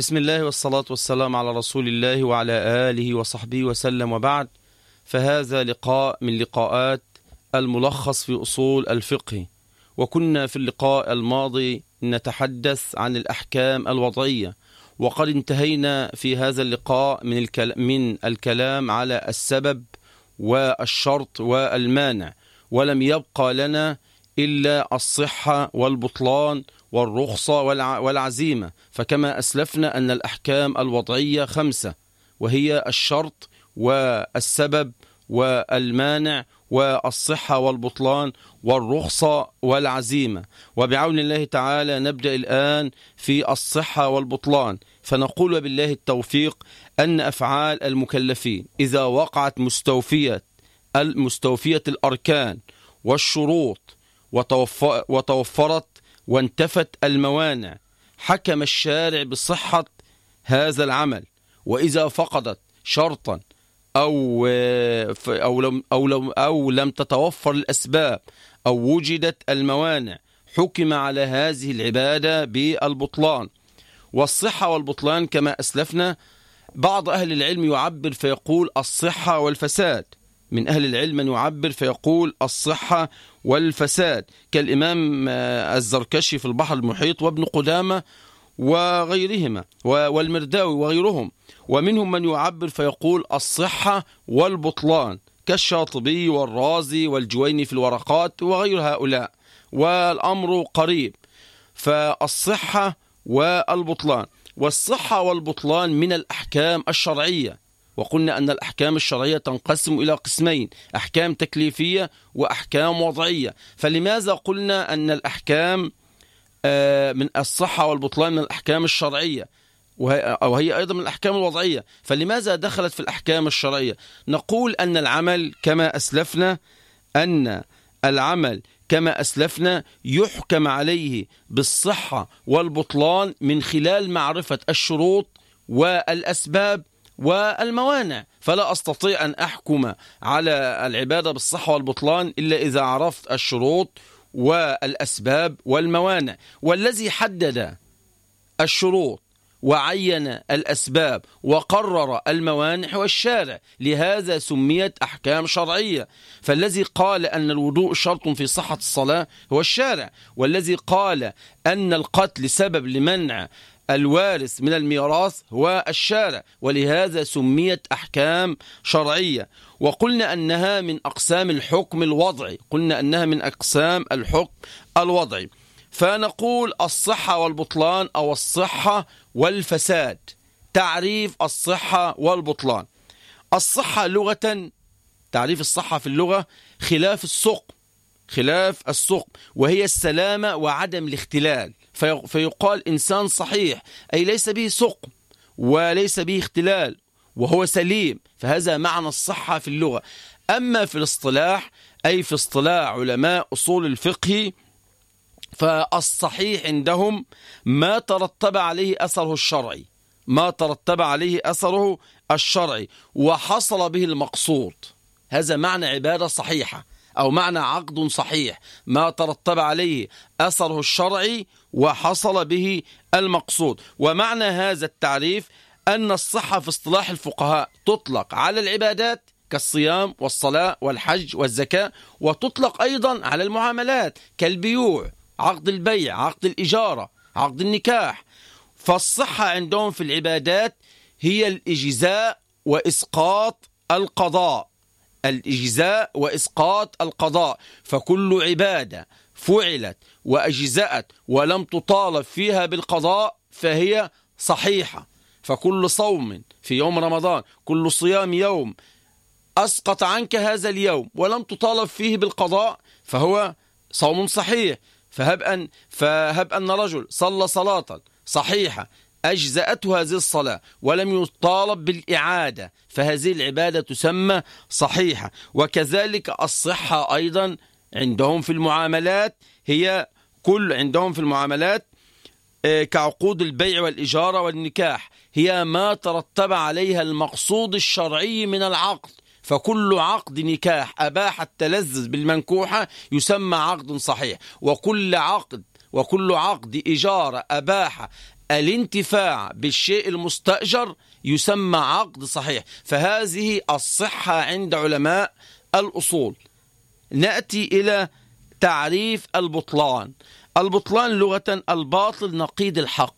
بسم الله والصلاة والسلام على رسول الله وعلى آله وصحبه وسلم وبعد. فهذا لقاء من لقاءات الملخص في أصول الفقه. وكنا في اللقاء الماضي نتحدث عن الأحكام الوضعية. وقد انتهينا في هذا اللقاء من, من الكلام على السبب والشرط والمانع. ولم يبقى لنا إلا الصحة والبطلان والرخصة والعزيمة. فكما أسلفنا أن الأحكام الوضعية خمسة وهي الشرط والسبب والمانع والصحة والبطلان والرخصة والعزيمة. وبعون الله تعالى نبدأ الآن في الصحة والبطلان. فنقول بالله التوفيق أن أفعال المكلفين إذا وقعت مستوفية المستوفية الأركان والشروط وتوفرت وانتفت الموانع. حكم الشارع بصحة هذا العمل. وإذا فقدت شرطا أو, أو, لم أو, لم أو لم تتوفر الأسباب أو وجدت الموانع حكم على هذه العبادة بالبطلان. والصحة والبطلان كما أسلفنا بعض أهل العلم يعبر فيقول الصحة والفساد. من أهل العلم من يعبر فيقول الصحة والفساد. كالإمام الزركشي في البحر المحيط وابن قدامة وغيرهما والمرداوي وغيرهم. ومنهم من يعبر فيقول الصحة والبطلان كالشاطبي والرازي والجويني في الورقات وغير هؤلاء. والأمر قريب. فالصحة والبطلان. والصحة والبطلان من الأحكام الشرعية. وقلنا أن الأحكام الشرعية تنقسم إلى قسمين أحكام تكليفية وأحكام وضعية. فلماذا قلنا أن الأحكام من الصحة والبطلان من الأحكام الشرعية؟ وهي أيضا من الأحكام الوضعية. فلماذا دخلت في الأحكام الشرعية؟ نقول أن العمل كما أسلفنا أن العمل كما أسلفنا يحكم عليه بالصحة والبطلان من خلال معرفة الشروط والأسباب والموانع. فلا أستطيع أن أحكم على العبادة بالصحة والبطلان إلا إذا عرفت الشروط والأسباب والموانع. والذي حدد الشروط وعين الأسباب وقرر الموانع والشارع لهذا سميت أحكام شرعية. فالذي قال أن الوضوء شرط في صحة الصلاة هو الشارع. والذي قال أن القتل سبب لمنع الوارث من الميراث هو الشارع ولهذا سميت أحكام شرعية. وقلنا أنها من أقسام الحكم الوضعي قلنا أنها من أقسام الحكم الوضعي. فنقول الصحة والبطلان أو الصحة والفساد تعريف الصحة والبطلان. الصحة لغة تعريف الصحة في اللغة خلاف السقم خلاف السقم وهي السلامة وعدم الاختلال. فيقال إنسان صحيح أي ليس به سقم وليس به اختلال وهو سليم فهذا معنى الصحة في اللغة. أما في الاصطلاح أي في اصطلاح علماء أصول الفقه فالصحيح عندهم ما ترتب عليه أثره الشرعي ما ترتب عليه أثره الشرعي وحصل به المقصود. هذا معنى عبادة صحيحة. أو معنى عقد صحيح ما ترتب عليه أثره الشرعي وحصل به المقصود. ومعنى هذا التعريف أن الصحة في اصطلاح الفقهاء تطلق على العبادات كالصيام والصلاة والحج والزكاة وتطلق أيضا على المعاملات كالبيوع عقد البيع عقد الإجارة عقد النكاح. فالصحة عندهم في العبادات هي الإجزاء وإسقاط القضاء. الإجزاء وإسقاط القضاء فكل عبادة فعلت وأجزأت ولم تطالب فيها بالقضاء فهي صحيحة. فكل صوم في يوم رمضان كل صيام يوم أسقط عنك هذا اليوم ولم تطالب فيه بالقضاء فهو صوم صحيح. فهب أن, فهب أن رجل صلى صلاة صحيحة أجزأته هذه الصلاة ولم يطالب بالإعادة فهذه العبادة تسمى صحيحة. وكذلك الصحة أيضا عندهم في المعاملات هي كل عندهم في المعاملات كعقود البيع والإجارة والنكاح. هي ما ترتب عليها المقصود الشرعي من العقد فكل عقد نكاح أباح التلذذ بالمنكوحة يسمى عقد صحيح. وكل عقد وكل عقد إجارة أباح الانتفاع بالشيء المستأجر يسمى عقد صحيح. فهذه الصحة عند علماء الأصول. نأتي إلى تعريف البطلان. البطلان لغة الباطل نقيض الحق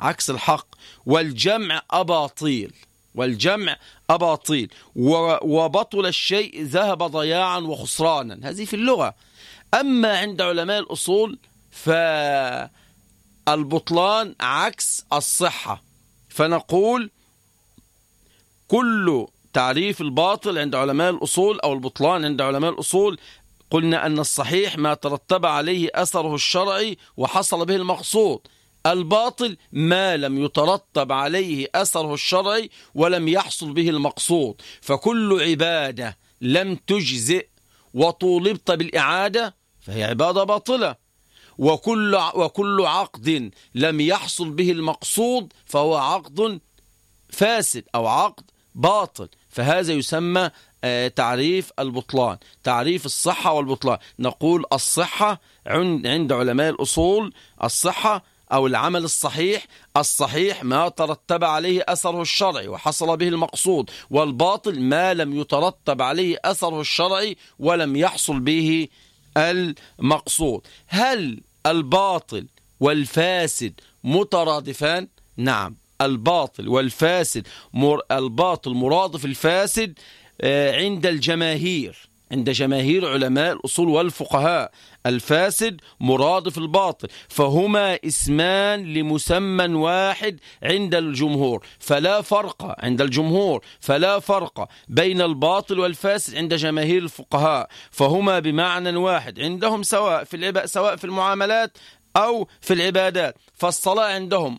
عكس الحق. والجمع أباطيل والجمع أباطيل. وبطل الشيء ذهب ضياعا وخسرانا. هذه في اللغة. أما عند علماء الأصول فالبطلان عكس الصحة. فنقول كل تعريف الباطل عند علماء الأصول أو البطلان عند علماء الأصول قلنا أن الصحيح ما ترتب عليه أثره الشرعي وحصل به المقصود. الباطل ما لم يترتب عليه أثره الشرعي ولم يحصل به المقصود. فكل عبادة لم تجزئ وطولبت بالإعادة فهي عبادة باطلة. وكل, وكل عقد لم يحصل به المقصود فهو عقد فاسد أو عقد باطل. فهذا يسمى آه، تعريف البطلان تعريف الصحة والبطلان. نقول الصحة عند علماء الأصول الصحة أو العمل الصحيح الصحيح ما ترتب عليه أثره الشرعي وحصل به المقصود والباطل ما لم يترتب عليه أثره الشرعي ولم يحصل به المقصود. هل الباطل والفاسد مترادفان؟ نعم الباطل والفاسد مر الباطل مرادف الفاسد آه، عند الجماهير عند جماهير علماء الأصول والفقهاء الفاسد مرادف الباطل فهما اسمان لمسمى واحد عند الجمهور فلا فرق عند الجمهور فلا فرق بين الباطل والفاسد عند جماهير الفقهاء فهما بمعنى واحد عندهم سواء في العب... سواء في المعاملات أو في العبادات فالصلاة عندهم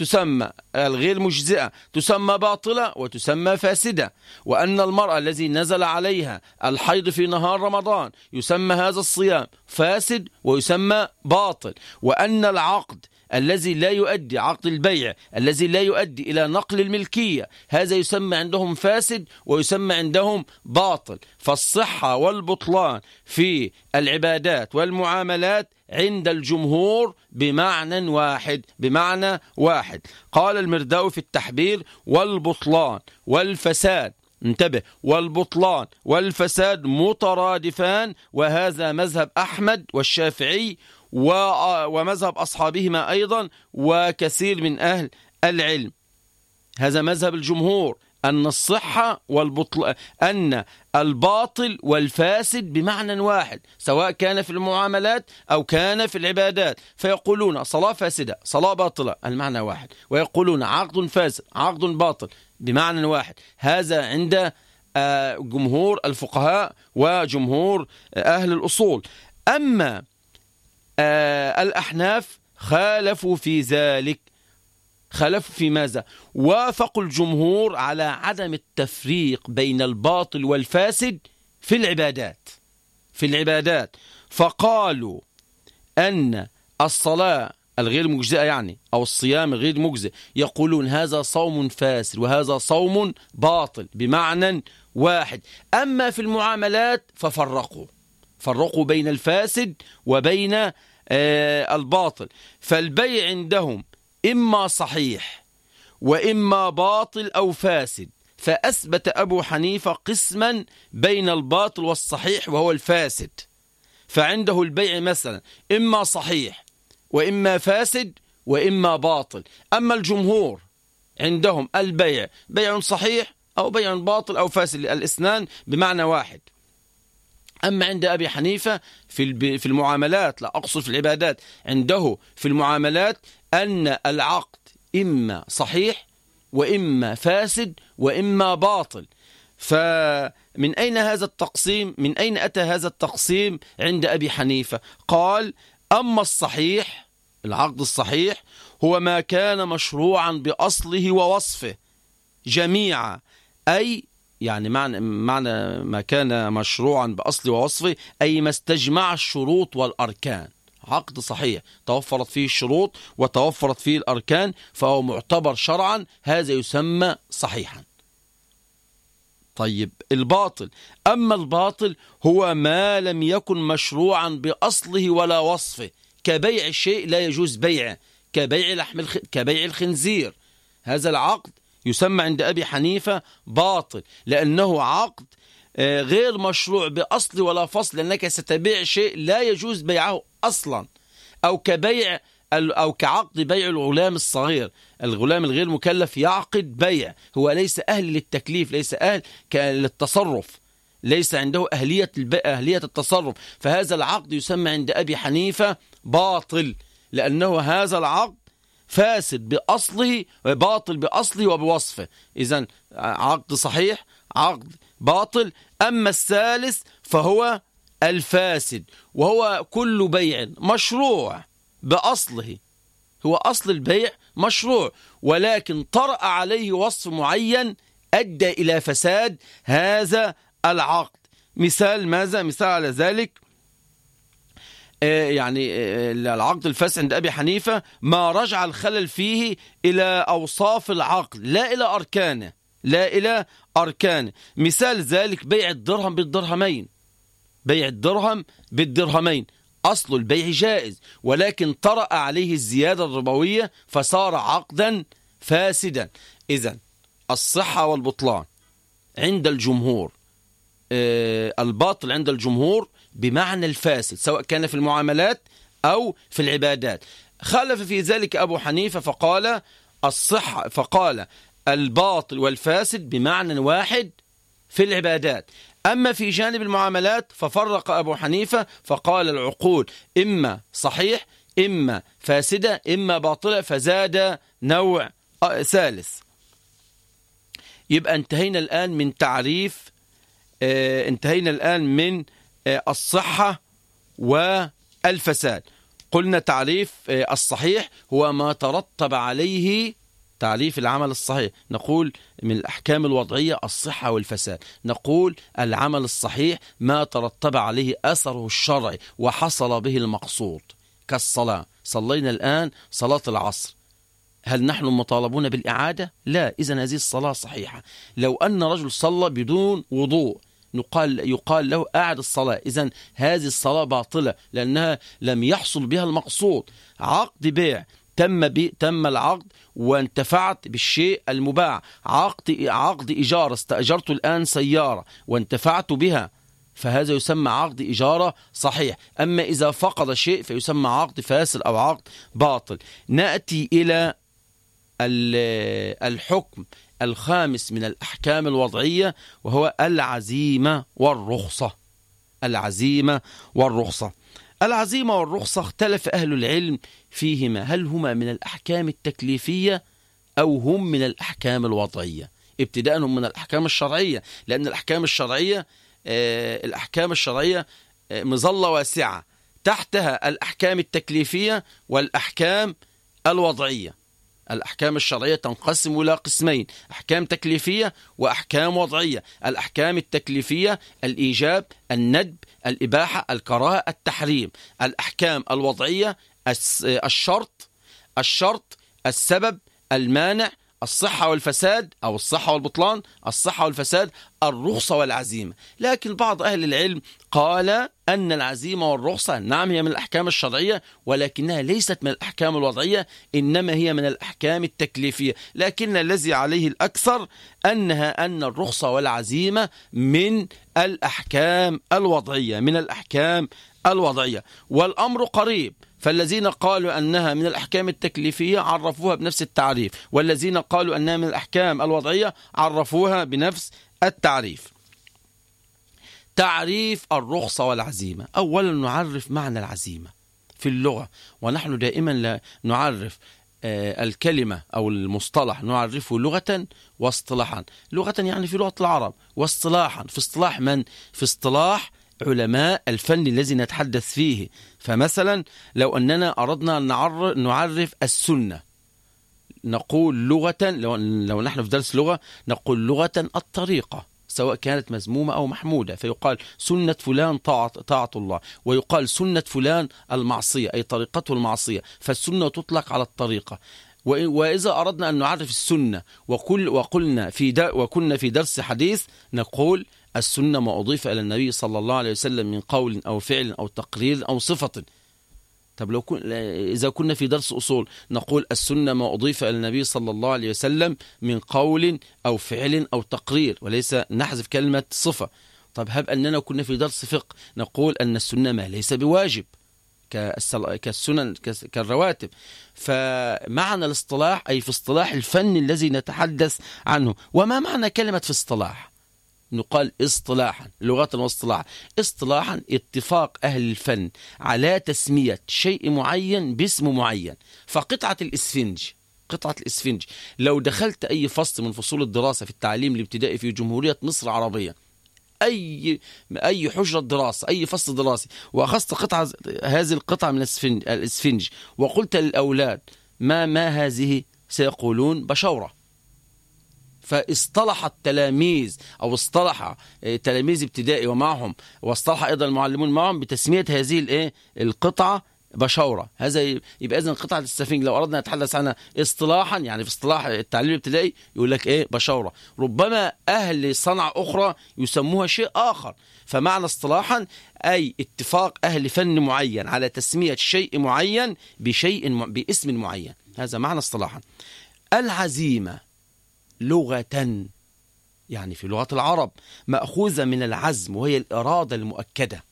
تسمى الغير مجزئة تسمى باطلة وتسمى فاسدة. وأن المرأة الذي نزل عليها الحيض في نهار رمضان يسمى هذا الصيام فاسد ويسمى باطل. وأن العقد الذي لا يؤدي عقد البيع الذي لا يؤدي إلى نقل الملكية هذا يسمى عندهم فاسد ويسمى عندهم باطل. فالصحة والبطلان في العبادات والمعاملات عند الجمهور بمعنى واحد بمعنى واحد. قال المرداوي في التحبير والبطلان والفساد. انتبه والبطلان والفساد مترادفان وهذا مذهب أحمد والشافعي ومذهب أصحابهما أيضا وكثير من أهل العلم. هذا مذهب الجمهور. أن الصحة والبطل أن الباطل والفاسد بمعنى واحد سواء كان في المعاملات أو كان في العبادات. فيقولون صلاة فاسدة صلاة باطلة المعنى واحد. ويقولون عقد فاسد عقد باطل بمعنى واحد. هذا عند آه، جمهور الفقهاء وجمهور أهل الأصول. أما آه، الأحناف خالفوا في ذلك خالفوا في ماذا؟ وافقوا الجمهور على عدم التفريق بين الباطل والفاسد في العبادات في العبادات. فقالوا أن الصلاة الغير مجزئة يعني أو الصيام غير مجزئ يقولون هذا صوم فاسد وهذا صوم باطل بمعنى واحد. أما في المعاملات ففرقوا فرقوا بين الفاسد وبين آه الباطل. فالبيع عندهم إما صحيح وإما باطل أو فاسد. فأثبت أبو حنيفة قسما بين الباطل والصحيح وهو الفاسد. فعنده البيع مثلا إما صحيح وإما فاسد وإما باطل. أما الجمهور عندهم البيع بيع صحيح أو بيع باطل أو فاسد الإسنان بمعنى واحد. أما عند أبي حنيفة في في المعاملات لا أقصد في العبادات عنده في المعاملات أن العقد إما صحيح وإما فاسد وإما باطل. فمن أين هذا التقسيم؟ من أين أتى هذا التقسيم عند أبي حنيفة؟ قال أما الصحيح العقد الصحيح هو ما كان مشروعا بأصله ووصفه جميعا أي يعني معنى, معنى ما كان مشروعا بأصله ووصفه أي ما استجمع الشروط والأركان. عقد صحيح. توفرت فيه الشروط وتوفرت فيه الأركان فهو معتبر شرعا هذا يسمى صحيحا. طيب الباطل. أما الباطل هو ما لم يكن مشروعا بأصله ولا وصفه. كبيع الشيء لا يجوز بيعه. كبيع لحم الخ... كبيع الخنزير. هذا العقد يسمى عند أبي حنيفة باطل لأنه عقد آه، غير مشروع بأصل ولا فصل لأنك ستبيع شيء لا يجوز بيعه أصلا أو كبيع أو كعقد بيع الغلام الصغير. الغلام الغير مكلف يعقد بيع هو ليس أهل للتكليف ليس أهل للتصرف ليس عنده أهلية, أهلية التصرف. فهذا العقد يسمى عند أبي حنيفة باطل لأنه هذا العقد فاسد بأصله باطل بأصله وبوصفه. إذا عقد صحيح عقد باطل. أما الثالث فهو الفاسد وهو كل بيع مشروع بأصله. هو أصل البيع مشروع ولكن طرأ عليه وصف معين أدى إلى فساد. هذا العقد. مثال ماذا؟ مثال على ذلك يعني آه، العقد الفاسد عند أبي حنيفة ما رجع الخلل فيه إلى أوصاف العقد لا إلى أركانه لا إلى أركانه. مثال ذلك بيع الدرهم بالدرهمين. بيع الدرهم بالدرهمين. أصل البيع جائز ولكن طرأ عليه الزيادة الربوية فصار عقدا فاسدا. إذا الصحة والبطلان عند الجمهور آه، الباطل عند الجمهور بمعنى الفاسد سواء كان في المعاملات أو في العبادات. خالف في ذلك أبو حنيفة فقال الصحة فقال الباطل والفاسد بمعنى واحد في العبادات. أما في جانب المعاملات ففرق أبو حنيفة فقال العقول إما صحيح إما فاسدة إما باطلة فزاد نوع ثالث. يبقى انتهينا الآن من تعريف آه انتهينا الآن من الصحة والفساد. قلنا تعريف آه الصحيح هو ما ترتب عليه تعريف العمل الصحيح. نقول من الأحكام الوضعية الصحة والفساد. نقول العمل الصحيح ما ترتب عليه أثره الشرعي وحصل به المقصود. كالصلاة. صلينا الآن صلاة العصر. هل نحن مطالبون بالإعادة؟ لا إذا هذه الصلاة صحيحة. لو أن رجل صلى بدون وضوء يقال, يقال له أعد الصلاة. إذا هذه الصلاة باطلة لأنها لم يحصل بها المقصود. عقد بيع تم بي تم العقد وانتفعت بالشيء المباع. عقد عقد إجارة استأجرت الآن سيارة وانتفعت بها فهذا يسمى عقد إجارة صحيح. أما إذا فقد شيء فيسمى عقد فاسد أو عقد باطل. نأتي إلى الحكم. الخامس من الأحكام الوضعية وهو العزيمة والرخصة. العزيمة والرخصة. العزيمة والرخصة اختلف أهل العلم فيهما. هل هما من الأحكام التكليفية أو هم من الأحكام الوضعية؟ ابتداء هم من الأحكام الشرعية لأن الأحكام الشرعية آه الأحكام الشرعية آه مظلة واسعة. تحتها الأحكام التكليفية والأحكام الوضعية. الأحكام الشرعية تنقسم إلى قسمين أحكام تكليفية وأحكام وضعية. الأحكام التكليفية الإيجاب الندب الإباحة الكراهة التحريم. الأحكام الوضعية الشرط الشرط السبب المانع الصحة والفساد أو الصحة والبطلان الصحة والفساد الرخصة والعزيمة. لكن بعض أهل العلم قال أن العزيمة والرخصة نعم هي من الأحكام الشرعية ولكنها ليست من الأحكام الوضعية إنما هي من الأحكام التكليفية. لكن الذي عليه الأكثر أنها أن الرخصة والعزيمة من الأحكام الوضعية من الأحكام الوضعية. والأمر قريب. فالذين قالوا أنها من الأحكام التكليفية عرفوها بنفس التعريف. والذين قالوا أنها من الأحكام الوضعية عرفوها بنفس التعريف. تعريف الرخصة والعزيمة. أولا نعرف معنى العزيمة في اللغة. ونحن دائما لا نعرف آه، الكلمة أو المصطلح. نعرفه لغة واصطلاحا. لغة يعني في لغة العرب. واصطلاحا. في اصطلاح من؟ في اصطلاح علماء الفن الذي نتحدث فيه. فمثلا لو أننا أردنا أن نعرف السنة نقول لغة لو, لو نحن في درس لغة نقول لغة الطريقة سواء كانت مزمومة أو محمودة. فيقال سنة فلان طاعة, طاعة الله ويقال سنة فلان المعصية أي طريقته المعصية. فالسنة تطلق على الطريقة. وإذا أردنا أن نعرف السنة وكل وقلنا في وكنا في درس حديث نقول السنة ما أضيف إلى النبي صلى الله عليه وسلم من قول أو فعل أو تقرير أو صفة. طب لو كن... إذا كنا في درس أصول نقول السنة ما أضيف إلى النبي صلى الله عليه وسلم من قول أو فعل أو تقرير وليس نحذف كلمة صفة. طب هب أننا كنا في درس فقه نقول أن السنة ما ليس بواجب كالسنن كالرواتب. فمعنى الاصطلاح أي في اصطلاح الفن الذي نتحدث عنه وما معنى كلمة في اصطلاح؟ نقال اصطلاحا لغة واصطلاحا اصطلاحا اتفاق أهل الفن على تسمية شيء معين باسم معين. فقطعة الإسفنج قطعة الإسفنج. لو دخلت أي فصل من فصول الدراسة في التعليم الابتدائي في جمهورية مصر العربية أي أي حجرة دراسة أي فصل دراسي وأخذت قطعة هذه القطعة من الإسفنج وقلت للأولاد ما ما هذه؟ سيقولون بشورة. فاصطلح التلاميذ أو اصطلح آه، تلاميذ ابتدائي ومعهم واصطلح أيضا المعلمون معهم بتسمية هذه الايه القطعة بشورة هذا يبقى إذن قطعة السفنج لو أردنا نتحدث عنها اصطلاحا يعني في اصطلاح التعليم الابتدائي يقول لك إيه؟ بشورة ربما أهل صنعة أخرى يسموها شيء آخر. فمعنى اصطلاحا أي اتفاق أهل فن معين على تسمية شيء معين بشيء باسم معين. هذا معنى اصطلاحا. العزيمة. لغة يعني في لغة العرب مأخوذة من العزم وهي الإرادة المؤكدة.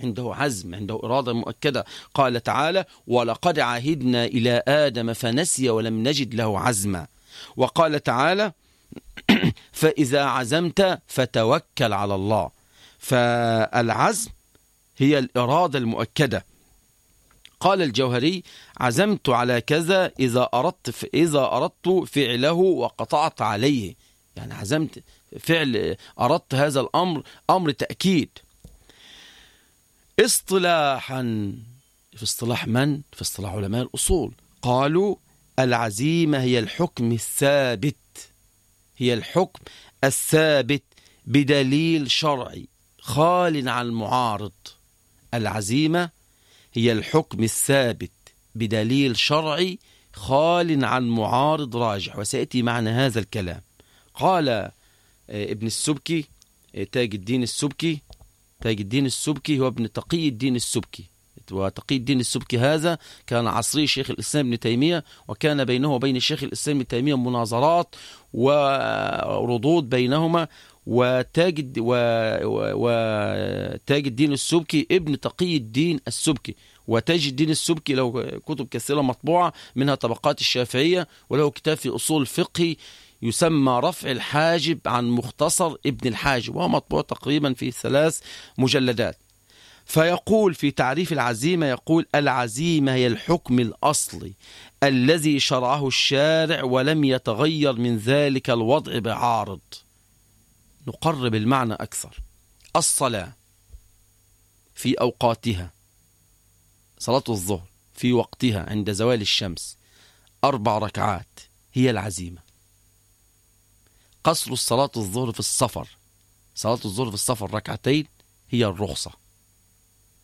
عنده عزم عنده إرادة مؤكدة. قال تعالى ولقد عهدنا إلى آدم فنسي ولم نجد له عزما. وقال تعالى فإذا عزمت فتوكل على الله. فالعزم هي الإرادة المؤكدة. قال الجوهري عزمت على كذا إذا أردت إذا أردت فعله وقطعت عليه. يعني عزمت فعل أردت هذا الأمر أمر تأكيد. اصطلاحا في اصطلاح من؟ في اصطلاح علماء الأصول. قالوا العزيمة هي الحكم الثابت. هي الحكم الثابت بدليل شرعي. خال عن المعارض. العزيمة هي الحكم الثابت بدليل شرعي خال عن معارض راجح. وسيأتي معنى هذا الكلام. قال آه، ابن السبكي آه، تاج الدين السبكي تاج الدين السبكي هو ابن تقي الدين السبكي. وتقي الدين السبكي هذا كان عصري شيخ الإسلام ابن تيمية وكان بينه وبين شيخ الإسلام ابن تيمية مناظرات وردود بينهما. وتاج وتاج الدين السبكي ابن تقي الدين السبكي. وتاج الدين السبكي له كتب كثيرة مطبوعة منها طبقات الشافعية وله كتاب في أصول الفقه يسمى رفع الحاجب عن مختصر ابن الحاجب وهو مطبوع تقريبا في ثلاث مجلدات. فيقول في تعريف العزيمة يقول العزيمة هي الحكم الأصلي الذي شرعه الشارع ولم يتغير من ذلك الوضع بعارض. نقرب المعنى أكثر. الصلاة في أوقاتها صلاة الظهر في وقتها عند زوال الشمس أربع ركعات هي العزيمة. قصر الصلاة الظهر في السفر صلاة الظهر في السفر ركعتين هي الرخصة.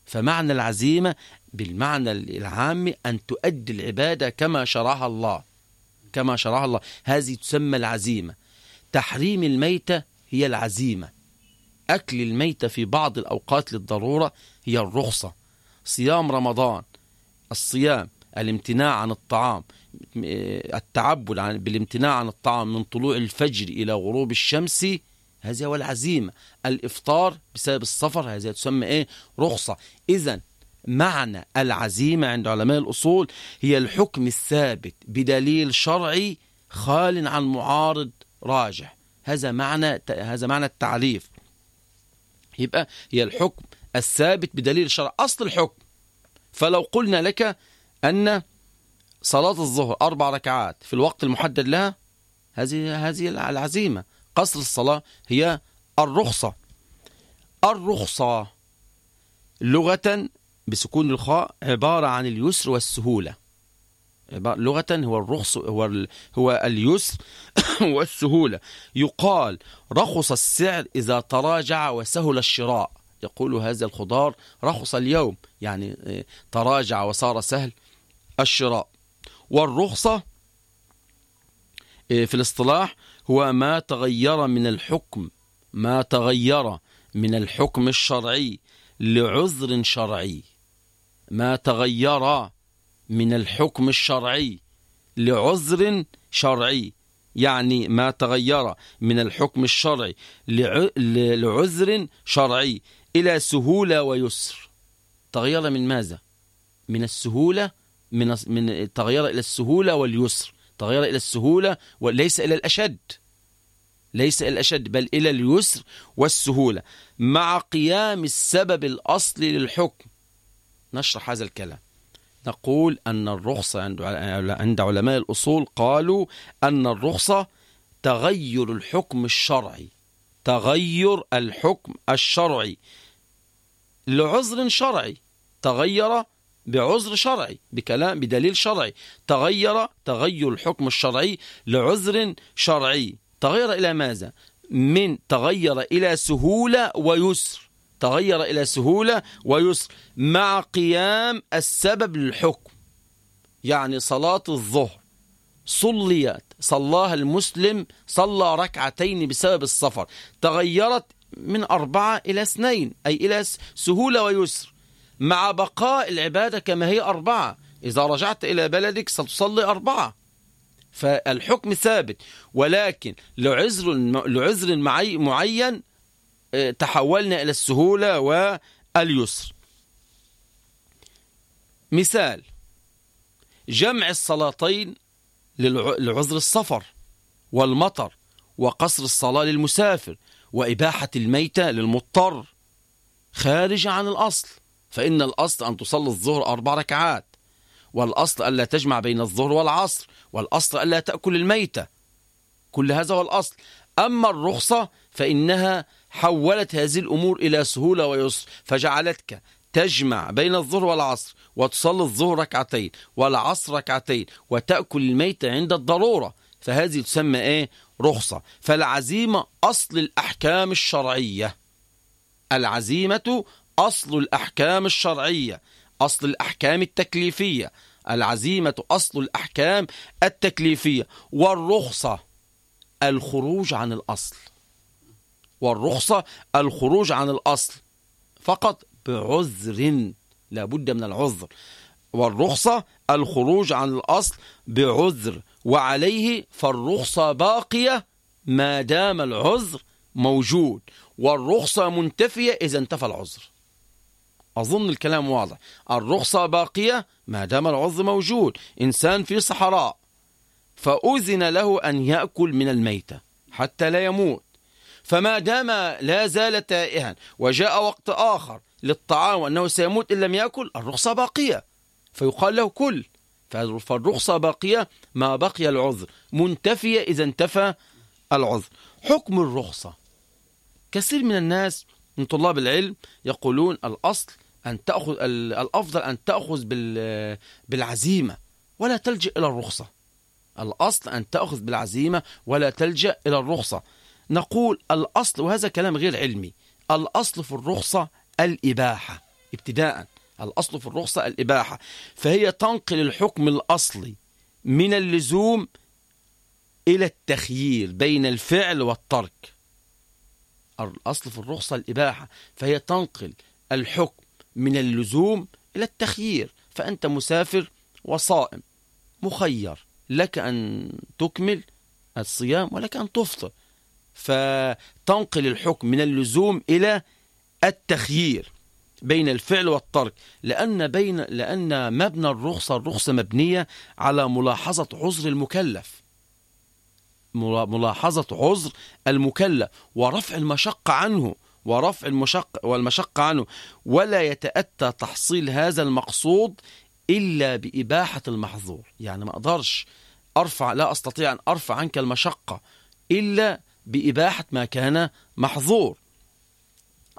فمعنى العزيمة بالمعنى العام أن تؤدي العبادة كما شرعها الله. كما شرعها الله. هذه تسمى العزيمة. تحريم الميتة هي العزيمة. أكل الميتة في بعض الأوقات للضرورة هي الرخصة. صيام رمضان الصيام الامتناع عن الطعام التعبد عن بالامتناع عن الطعام من طلوع الفجر إلى غروب الشمس هذا هو العزيمة. الإفطار بسبب السفر هذا تسمى إيه؟ رخصة. إذا معنى العزيمة عند علماء الأصول هي الحكم الثابت بدليل شرعي خال عن معارض راجح. هذا معنى هذا معنى التعريف. يبقى هي الحكم الثابت بدليل شرع أصل الحكم. فلو قلنا لك أن صلاة الظهر أربع ركعات في الوقت المحدد لها هذه هذه العزيمة. قصر الصلاة هي الرخصة. الرخصة لغة بسكون الخاء عبارة عن اليسر والسهولة. لغة هو الرخص هو هو اليسر والسهولة. يقال رخص السعر إذا تراجع وسهل الشراء. يقول هذا الخضار رخص اليوم يعني آه، تراجع وصار سهل الشراء. والرخصة آه، في الاصطلاح هو ما تغير من الحكم ما تغير من الحكم الشرعي لعذر شرعي. ما تغير من الحكم الشرعي لعذر شرعي يعني ما تغير من الحكم الشرعي لعذر شرعي إلى سهولة ويسر. تغير من ماذا؟ من السهولة من من تغير إلى السهولة واليسر. تغير إلى السهولة وليس إلى الأشد. ليس إلى الأشد بل إلى اليسر والسهولة. مع قيام السبب الأصلي للحكم. نشرح هذا الكلام. نقول أن الرخصة عند علماء الأصول قالوا أن الرخصة تغير الحكم الشرعي تغير الحكم الشرعي. لعذر شرعي تغير بعذر شرعي بكلام بدليل شرعي. تغير تغير الحكم الشرعي لعذر شرعي. تغير إلى ماذا؟ من تغير إلى سهولة ويسر. تغير إلى سهولة ويسر مع قيام السبب للحكم. يعني صلاة الظهر. صليت. صلاها المسلم صلى ركعتين بسبب السفر. تغيرت من أربعة إلى اثنين أي إلى سهولة ويسر. مع بقاء العبادة كما هي أربعة. إذا رجعت إلى بلدك ستصلي أربعة. فالحكم ثابت. ولكن لعذر لعذر معين تحولنا إلى السهولة واليسر. مثال جمع الصلاتين لعذر السفر والمطر وقصر الصلاة للمسافر وإباحة الميتة للمضطر خارج عن الأصل. فإن الأصل أن تصلي الظهر أربع ركعات والأصل ألا تجمع بين الظهر والعصر والأصل ألا تأكل الميتة. كل هذا هو الأصل. أما الرخصة فإنها حولت هذه الأمور إلى سهولة ويسر فجعلتك تجمع بين الظهر والعصر وتصلي الظهر ركعتين والعصر ركعتين وتأكل الميتة عند الضرورة. فهذه تسمى إيه؟ رخصة. فالعزيمة أصل الأحكام الشرعية. العزيمة أصل الأحكام الشرعية أصل الأحكام التكليفية. العزيمة أصل الأحكام التكليفية. والرخصة الخروج عن الأصل. والرخصة الخروج عن الأصل فقط بعذر لابد من العذر. والرخصة الخروج عن الأصل بعذر وعليه فالرخصة باقية ما دام العذر موجود. والرخصة منتفية إذا انتفى العذر. أظن الكلام واضح. الرخصة باقية ما دام العذر موجود. إنسان في صحراء فأذن له أن يأكل من الميتة حتى لا يموت. فما دام لا زال تائها وجاء وقت آخر للطعام وأنه سيموت إن لم يأكل الرخصة باقية. فيقال له كل. فالرخصة باقية ما بقي العذر. منتفية إذا انتفى العذر. حكم الرخصة. كثير من الناس من طلاب العلم يقولون الأصل أن تأخذ الأفضل أن تأخذ بالعزيمة ولا تلجأ إلى الرخصة. الأصل أن تأخذ بالعزيمة ولا تلجأ إلى الرخصة. نقول الأصل وهذا كلام غير علمي الأصل في الرخصة الإباحة. ابتداء الأصل في الرخصة الإباحة. فهي تنقل الحكم الأصلي من اللزوم إلى التخيير بين الفعل والترك. الأصل في الرخصة الإباحة فهي تنقل الحكم من اللزوم إلى التخيير. فأنت مسافر وصائم مخير لك أن تكمل الصيام ولك أن تفطر. فتنقل الحكم من اللزوم إلى التخيير بين الفعل والترك. لأن بين لأن مبنى الرخصة الرخصة مبنية على ملاحظة عذر المكلف. ملاحظة عذر المكلف ورفع المشقة عنه ورفع المشقة والمشقة عنه. ولا يتأتى تحصيل هذا المقصود إلا بإباحة المحظور. يعني ما أقدرش أرفع لا أستطيع أن أرفع عنك المشقة إلا بإباحة ما كان محظور.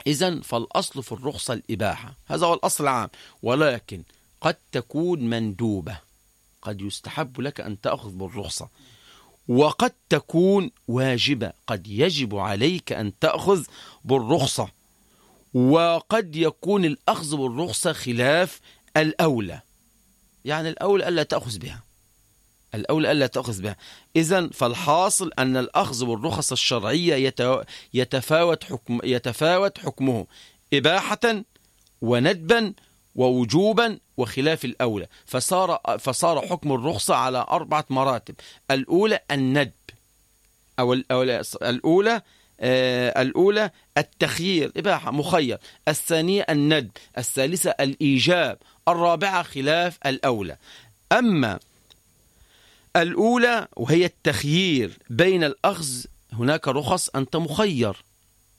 إذا فالأصل في الرخصة الإباحة. هذا هو الأصل العام. ولكن قد تكون مندوبة. قد يستحب لك أن تأخذ بالرخصة. وقد تكون واجبة. قد يجب عليك أن تأخذ بالرخصة. وقد يكون الأخذ بالرخصة خلاف الأولى. يعني الأولى ألا تأخذ بها. الأولى ألا تأخذ بها. إذا فالحاصل أن الأخذ بالرخص الشرعية يتفاوت, حكم يتفاوت حكمه إباحة وندبا ووجوبا وخلاف الأولى. فصار, فصار حكم الرخصة على أربعة مراتب. الأولى الندب. أو الأولى آه الأولى التخيير إباحة مخير. الثانية الند الثالثة الإيجاب. الرابعة خلاف الأولى. أما الأولى وهي التخيير بين الأخذ هناك رخص أنت مخير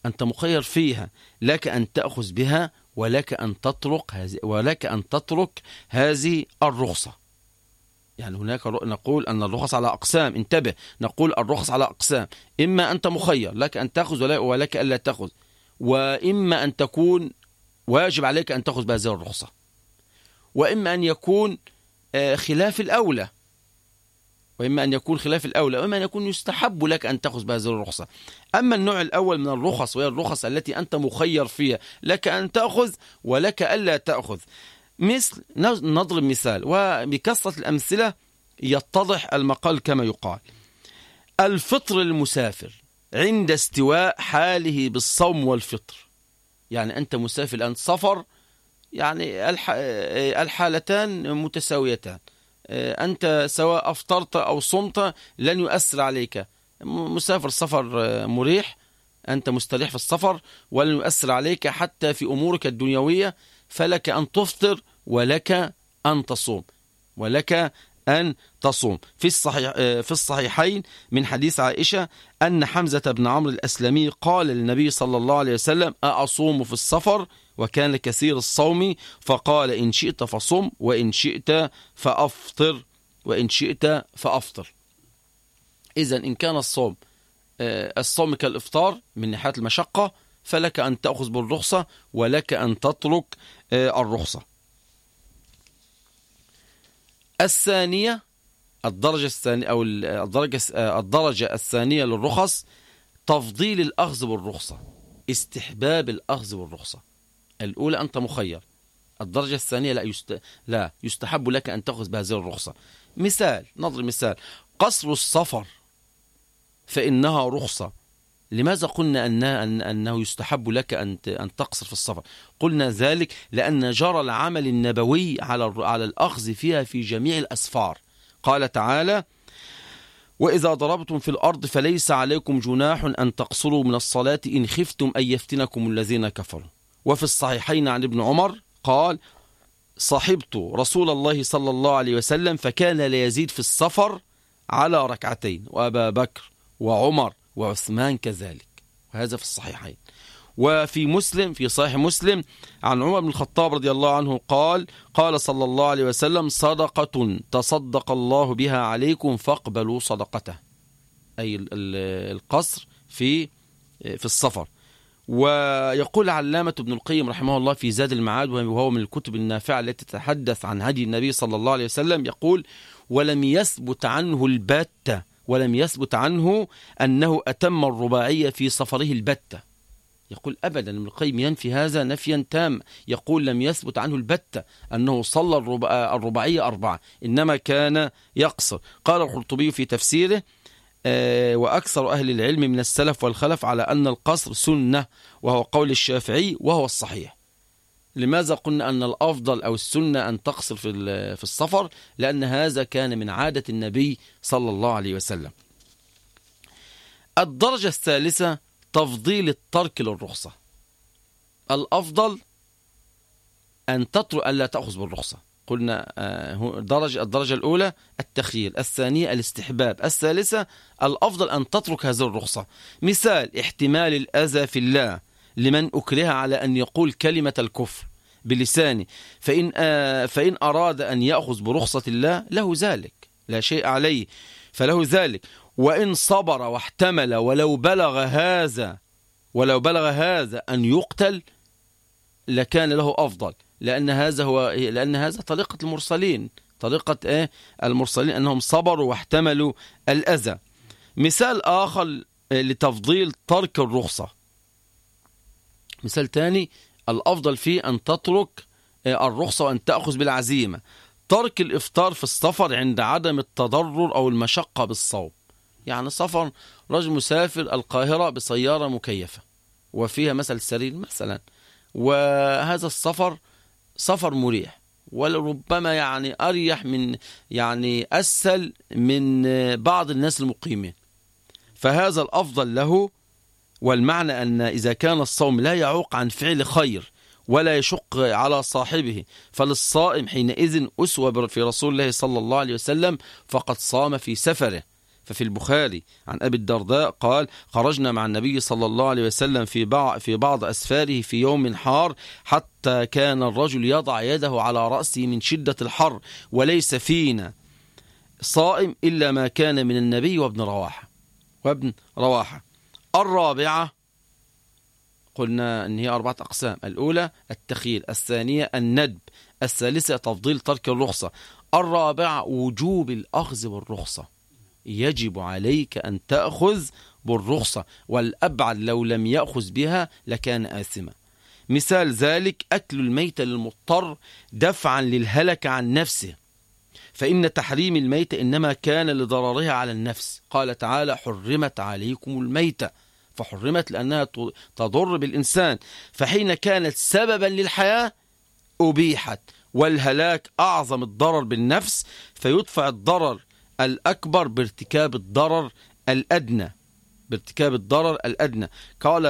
أنت مخير فيها لك أن تأخذ بها ولك أن تترك هذه ولك أن تترك هذه الرخصة. يعني هناك نقول أن الرخص على أقسام انتبه نقول الرخص على أقسام. إما أنت مخير لك أن تأخذ ولك ألا تأخذ. وإما أن تكون واجب عليك أن تأخذ بهذه الرخصة. وإما أن يكون آه، خلاف الأولى. وإما أن يكون خلاف الأولى وإما أن يكون يستحب لك أن تأخذ بهذه الرخصة. أما النوع الأول من الرخص وهي الرخص التي أنت مخير فيها لك أن تأخذ ولك ألا تأخذ. مثل نضرب مثال وبكثرة الأمثلة يتضح المقال كما يقال. الفطر المسافر عند استواء حاله بالصوم والفطر. يعني أنت مسافر الآن سفر يعني الحالتان متساويتان. أنت سواء أفطرت أو صمت لن يؤثر عليك. مسافر سفر مريح. أنت مستريح في السفر ولن يؤثر عليك حتى في أمورك الدنيوية. فلك أن تفطر ولك أن تصوم. ولك أن تصوم. في, الصحيح في الصحيحين من حديث عائشة أن حمزة بن عمرو الأسلمي قال للنبي صلى الله عليه وسلم أأصوم في السفر؟ وكان كثير الصوم فقال إن شئت فصم وإن شئت فأفطر وإن شئت فأفطر. إذا إن كان الصوم آه، الصوم كالإفطار من ناحية المشقة فلك أن تأخذ بالرخصة ولك أن تترك آه، الرخصة. الثانية الدرجة الثانية أو الدرجة آه، الدرجة الثانية للرخص تفضيل الأخذ بالرخصة استحباب الأخذ بالرخصة. الأولى أنت مخير. الدرجة الثانية لا, يست... لا يستحب لك أن تأخذ بهذه الرخصة. مثال نضرب مثال. قصر السفر فإنها رخصة. لماذا قلنا أنها أن أنه يستحب لك أن أن تقصر في السفر؟ قلنا ذلك لأن جرى العمل النبوي على على الأخذ فيها في جميع الأسفار. قال تعالى وإذا ضربتم في الأرض فليس عليكم جناح أن تقصروا من الصلاة إن خفتم أن يفتنكم الذين كفروا. وفي الصحيحين عن ابن عمر قال صحبت رسول الله صلى الله عليه وسلم فكان لا يزيد في السفر على ركعتين وأبا بكر وعمر وعثمان كذلك. وهذا في الصحيحين. وفي مسلم في صحيح مسلم عن عمر بن الخطاب رضي الله عنه قال قال صلى الله عليه وسلم صدقة تصدق الله بها عليكم فاقبلوا صدقته. أي القصر في في السفر. ويقول علامة ابن القيم رحمه الله في زاد المعاد وهو من الكتب النافعة التي تتحدث عن هدي النبي صلى الله عليه وسلم يقول ولم يثبت عنه البتة ولم يثبت عنه أنه أتم الرباعية في سفره البتة. يقول أبدا ابن القيم ينفي هذا نفيا تام. يقول لم يثبت عنه البتة أنه صلى الرباعية أربعة إنما كان يقصر. قال القرطبي في تفسيره وأكثر أهل العلم من السلف والخلف على أن القصر سنة وهو قول الشافعي وهو الصحيح. لماذا قلنا أن الأفضل أو السنة أن تقصر في السفر؟ لأن هذا كان من عادة النبي صلى الله عليه وسلم. الدرجة الثالثة تفضيل الترك للرخصة. الأفضل أن تترك ألا تأخذ بالرخصة. قلنا آه، الدرجة الأولى التخيير الثانية الاستحباب الثالثة الأفضل أن تترك هذه الرخصة. مثال احتمال الأذى في الله لمن أكره على أن يقول كلمة الكفر بلسانه. فإن, آه فإن أراد أن يأخذ برخصة الله له ذلك لا شيء عليه فله ذلك. وإن صبر واحتمل ولو بلغ هذا ولو بلغ هذا أن يقتل لكان له أفضل. لأن هذا هو لأن هذا طريقة المرسلين. طريقة إيه؟ المرسلين أنهم صبروا واحتملوا الأذى. مثال آخر لتفضيل ترك الرخصة. مثال تاني الأفضل فيه أن تترك آه، الرخصة وأن تأخذ بالعزيمة. ترك الإفطار في السفر عند عدم التضرر أو المشقة بالصوم. يعني سفر رجل مسافر القاهرة بسيارة مكيفة وفيها مثل سرير مثلا. وهذا السفر سفر مريح ولربما يعني أريح من يعني أسهل من بعض الناس المقيمين. فهذا الأفضل له والمعنى أن إذا كان الصوم لا يعوق عن فعل خير ولا يشق على صاحبه فللصائم حينئذ أسوة في رسول الله صلى الله عليه وسلم فقد صام في سفره. ففي البخاري عن أبي الدرداء قال خرجنا مع النبي صلى الله عليه وسلم في بعض, في بعض أسفاره في يوم حار حتى كان الرجل يضع يده على رأسه من شدة الحر وليس فينا صائم إلا ما كان من النبي وابن رواحة. وابن رواحة. الرابعة قلنا أن هي أربعة أقسام. الأولى التخيل الثانية الندب الثالثة تفضيل ترك الرخصة. الرابعة وجوب الأخذ بالرخصة يجب عليك أن تأخذ بالرخصة والأبعد لو لم يأخذ بها لكان آثما. مثال ذلك أكل الميت للمضطر دفعا للهلك عن نفسه. فإن تحريم الميت إنما كان لضررها على النفس. قال تعالى حرمت عليكم الميتة فحرمت لأنها تضر بالإنسان. فحين كانت سببا للحياة أبيحت. والهلاك أعظم الضرر بالنفس فيدفع الضرر الأكبر بارتكاب الضرر الأدنى. بارتكاب الضرر الأدنى. قال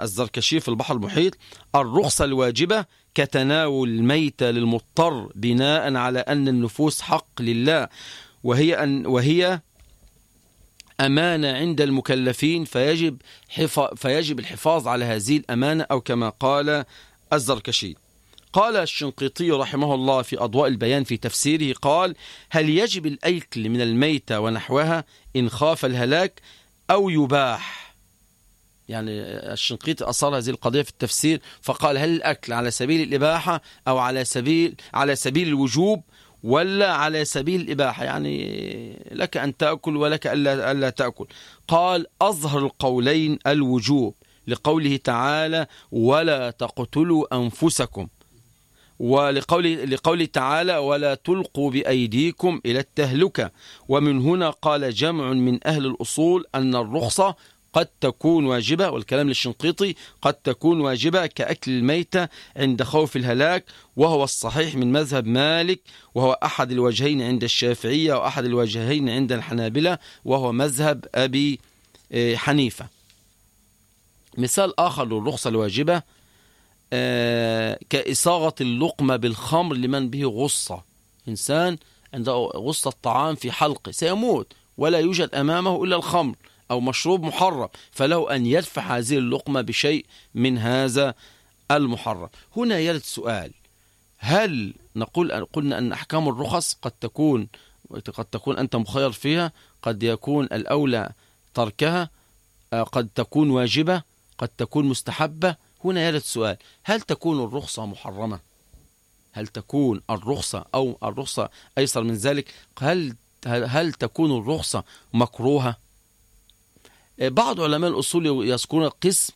الزركشي في البحر المحيط الرخصة الواجبة كتناول الميت للمضطر بناء على أن النفوس حق لله وهي, أن وهي أمانة عند المكلفين فيجب, فيجب الحفاظ على هذه الأمانة أو كما قال الزركشي. قال الشنقيطي رحمه الله في أضواء البيان في تفسيره قال هل يجب الأكل من الميتة ونحوها إن خاف الهلاك أو يباح؟ يعني الشنقيطي أصار هذه القضية في التفسير فقال هل الأكل على سبيل الإباحة أو على سبيل على سبيل الوجوب ولا على سبيل الإباحة؟ يعني لك أن تأكل ولك ألا, ألا تأكل. قال أظهر القولين الوجوب لقوله تعالى ولا تقتلوا أنفسكم ولقول لقوله تعالى ولا تلقوا بأيديكم إلى التهلكة. ومن هنا قال جمع من أهل الأصول أن الرخصة قد تكون واجبة والكلام للشنقيطي قد تكون واجبة كأكل الميتة عند خوف الهلاك. وهو الصحيح من مذهب مالك وهو أحد الوجهين عند الشافعية وأحد الوجهين عند الحنابلة وهو مذهب أبي آه، حنيفة. مثال آخر للرخصة الواجبة كإصاغة اللقمة بالخمر لمن به غصة. إنسان عنده غصة طعام في حلقه سيموت ولا يوجد أمامه إلا الخمر أو مشروب محرم فله أن يدفع هذه اللقمة بشيء من هذا المحرم. هنا يرد سؤال هل نقول قلنا أن أحكام الرخص قد تكون قد تكون أنت مخير فيها؟ قد يكون الأولى تركها آه، قد تكون واجبة قد تكون مستحبة هنا يرد سؤال هل تكون الرخصة محرمة؟ هل تكون الرخصة أو الرخصة أيسر من ذلك؟ هل هل تكون الرخصة مكروهة؟ بعض علماء الأصول يذكرون قسم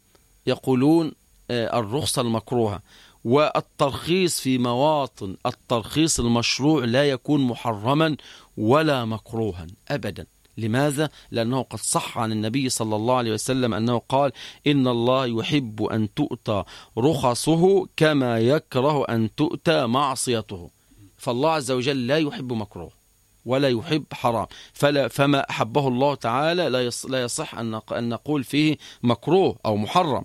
يقولون آه، الرخصة المكروهة والترخيص في مواطن الترخيص المشروع لا يكون محرما ولا مكروها أبدا. لماذا؟ لأنه قد صح عن النبي صلى الله عليه وسلم أنه قال إن الله يحب أن تؤتى رخصه كما يكره أن تؤتى معصيته. فالله عز وجل لا يحب مكروه ولا يحب حرام. فلا فما أحبه الله تعالى لا لا يصح أن نقول فيه مكروه أو محرم.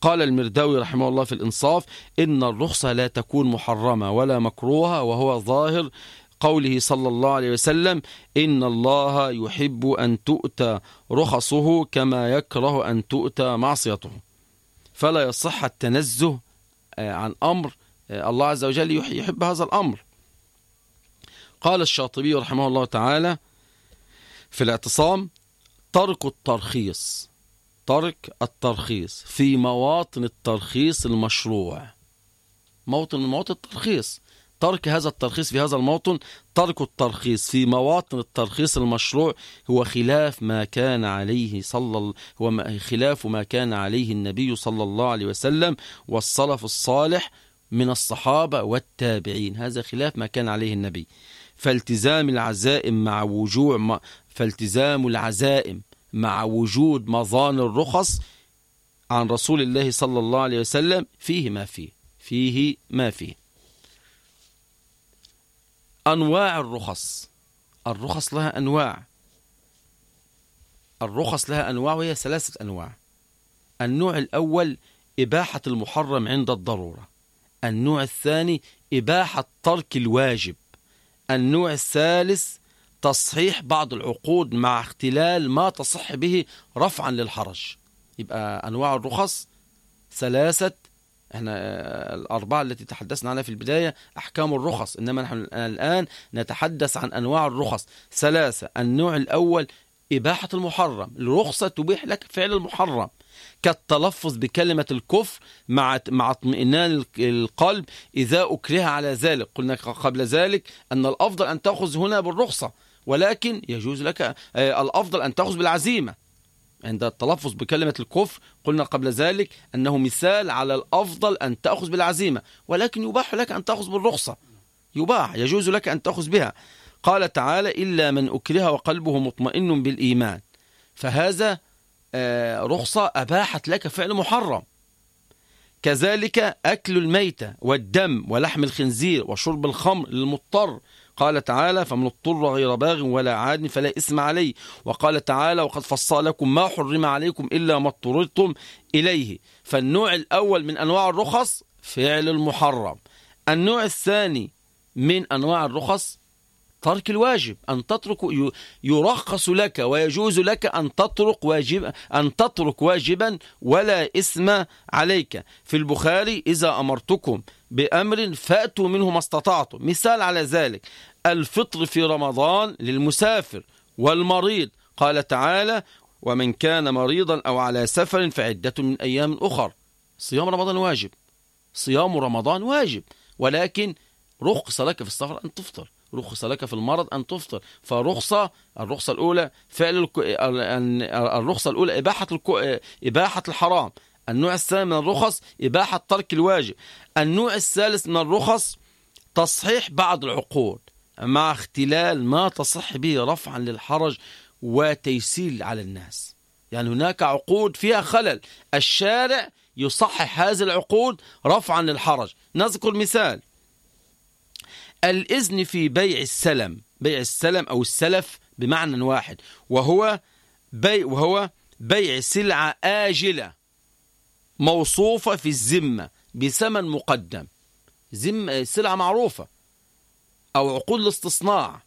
قال المرداوي رحمه الله في الإنصاف إن الرخصة لا تكون محرمة ولا مكروهة وهو ظاهر قوله صلى الله عليه وسلم إن الله يحب أن تؤتى رخصه كما يكره أن تؤتى معصيته. فلا يصح التنزه آه، عن أمر آه، الله عز وجل يحب هذا الأمر. قال الشاطبي رحمه الله تعالى في الاعتصام ترك الترخيص ترك الترخيص في مواطن الترخيص المشروع. موطن من مواطن الترخيص. ترك هذا الترخيص في هذا الموطن ترك الترخيص في مواطن الترخيص المشروع هو خلاف ما كان عليه صلى هو خلاف ما كان عليه النبي صلى الله عليه وسلم والسلف الصالح من الصحابة والتابعين. هذا خلاف ما كان عليه النبي. فالتزام العزائم مع وجوع فالتزام العزائم مع وجود مظان الرخص عن رسول الله صلى الله عليه وسلم فيه ما فيه فيه ما فيه. أنواع الرخص. الرخص لها أنواع. الرخص لها أنواع وهي ثلاثة أنواع. النوع الأول إباحة المحرم عند الضرورة. النوع الثاني إباحة ترك الواجب. النوع الثالث تصحيح بعض العقود مع اختلال ما تصح به رفعا للحرج. يبقى أنواع الرخص ثلاثة إحنا آه، الأربعة التي تحدثنا عنها في البداية أحكام الرخص إنما نحن الآن نتحدث عن أنواع الرخص. ثلاثة النوع الأول إباحة المحرم الرخصة تبيح لك فعل المحرم كالتلفظ بكلمة الكفر مع مع اطمئنان القلب إذا أكره على ذلك. قلنا قبل ذلك أن الأفضل أن تأخذ هنا بالرخصة ولكن يجوز لك آه، الأفضل أن تأخذ بالعزيمة. عند التلفظ بكلمة الكفر قلنا قبل ذلك أنه مثال على الأفضل أن تأخذ بالعزيمة ولكن يباح لك أن تأخذ بالرخصة. يباح يجوز لك أن تأخذ بها. قال تعالى إلا من أكره وقلبه مطمئن بالإيمان فهذا آه، رخصة أباحت لك فعل محرم. كذلك أكل الميتة والدم ولحم الخنزير وشرب الخمر للمضطر قال تعالى فمن اضطر غير باغ ولا عاد فلا إثم عليه. وقال تعالى وقد فصل لكم ما حرم عليكم إلا ما اضطررتم إليه. فالنوع الأول من أنواع الرخص فعل المحرم. النوع الثاني من أنواع الرخص ترك الواجب أن تترك يرخص لك ويجوز لك أن تترك واجب أن تترك واجبا ولا إثم عليك. في البخاري إذا أمرتكم بأمر فأتوا منه ما استطعتم. مثال على ذلك الفطر في رمضان للمسافر والمريض. قال تعالى ومن كان مريضا أو على سفر فعدة من أيام أخر. صيام رمضان واجب. صيام رمضان واجب. ولكن رخص لك في السفر أن تفطر. رخص لك في المرض أن تفطر. فرخصة الرخصة الأولى فعل الرخصة الأولى إباحة إباحة الحرام. النوع الثاني من الرخص إباحة ترك الواجب. النوع الثالث من الرخص تصحيح بعض العقود مع اختلال ما تصح به رفعا للحرج وتيسير على الناس. يعني هناك عقود فيها خلل. الشارع يصحح هذه العقود رفعا للحرج. نذكر مثال. الإذن في بيع السلم بيع السلم أو السلف بمعنى واحد وهو بيع وهو بيع سلعة آجلة. موصوفة في الذمة بثمن مقدم. زم سلعة معروفة أو عقود الاستصناع.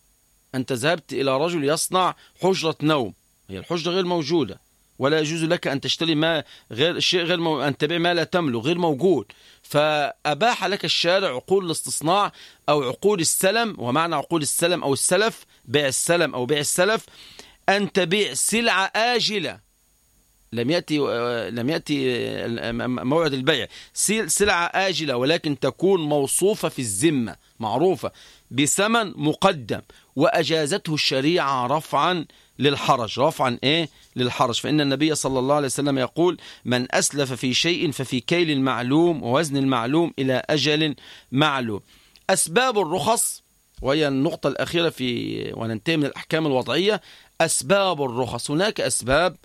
أنت ذهبت إلى رجل يصنع حجرة نوم. هي الحجرة غير موجودة. ولا يجوز لك أن تشتري ما غير شيء غير مو... أن تبيع ما لا تملك غير موجود. فأباح لك الشارع عقود الاستصناع أو عقود السلم. ومعنى عقود السلم أو السلف بيع السلم أو بيع السلف أن تبيع سلعة آجلة. لم يأتي لم يأتي موعد البيع. سلعة آجلة ولكن تكون موصوفة في الذمة معروفة بثمن مقدم وأجازته الشريعة رفعا للحرج. رفعا إيه؟ للحرج. فإن النبي صلى الله عليه وسلم يقول من أسلف في شيء ففي كيل المعلوم ووزن المعلوم إلى أجل معلوم. أسباب الرخص وهي النقطة الأخيرة في وننتهي من الأحكام الوضعية أسباب الرخص. هناك أسباب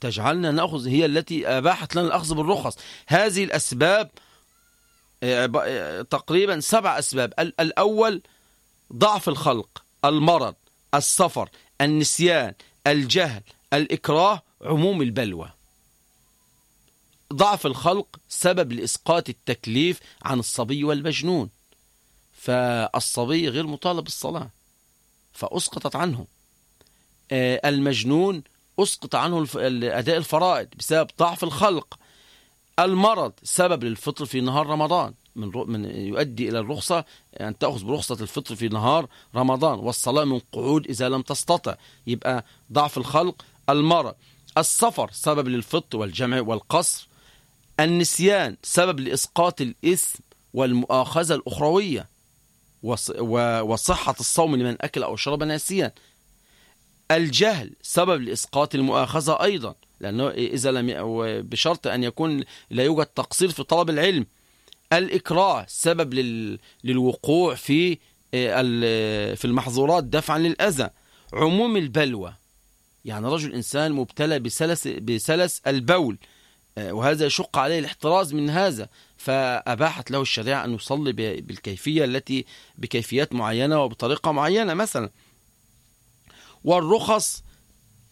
تجعلنا نأخذ هي التي أباحت لنا الأخذ بالرخص. هذه الأسباب آه، آه، تقريبا سبع أسباب. الأول ضعف الخلق المرض السفر النسيان الجهل الإكراه عموم البلوى. ضعف الخلق سبب لإسقاط التكليف عن الصبي والمجنون. فالصبي غير مطالب بالصلاة فأسقطت عنه. آه، المجنون أسقط عنه أداء الفرائض بسبب ضعف الخلق. المرض سبب للفطر في نهار رمضان. من من يؤدي إلى الرخصة أن تأخذ برخصة الفطر في نهار رمضان والصلاة من قعود إذا لم تستطع. يبقى ضعف الخلق. المرض. السفر سبب للفطر والجمع والقصر. النسيان سبب لإسقاط الإثم والمؤاخذة الأخروية. وصحة الصوم لمن أكل أو شرب ناسيا. الجهل سبب لإسقاط المؤاخذة أيضا لأنه إذا لم بشرط أن يكون لا يوجد تقصير في طلب العلم. الإكراه سبب للوقوع في آه، في المحظورات دفعا للأذى. عموم البلوى يعني رجل إنسان مبتلى بسلس, بسلس البول وهذا يشق عليه الاحتراز من هذا. فأباحت له الشريعة أن يصلي بالكيفية التي بكيفيات معينة وبطريقة معينة مثلا. والرخص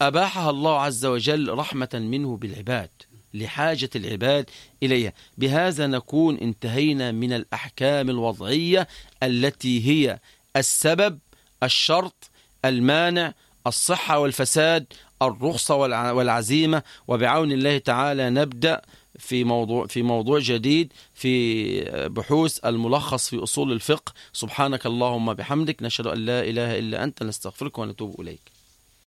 أباحها الله عز وجل رحمة منه بالعباد لحاجة العباد إليها. بهذا نكون انتهينا من الأحكام الوضعية التي هي السبب الشرط المانع الصحة والفساد الرخصة والعزيمة. وبعون الله تعالى نبدأ في موضوع في موضوع جديد في بحوث الملخص في أصول الفقه. سبحانك اللهم بحمدك. نشهد أن لا إله إلا أنت. نستغفرك ونتوب إليك.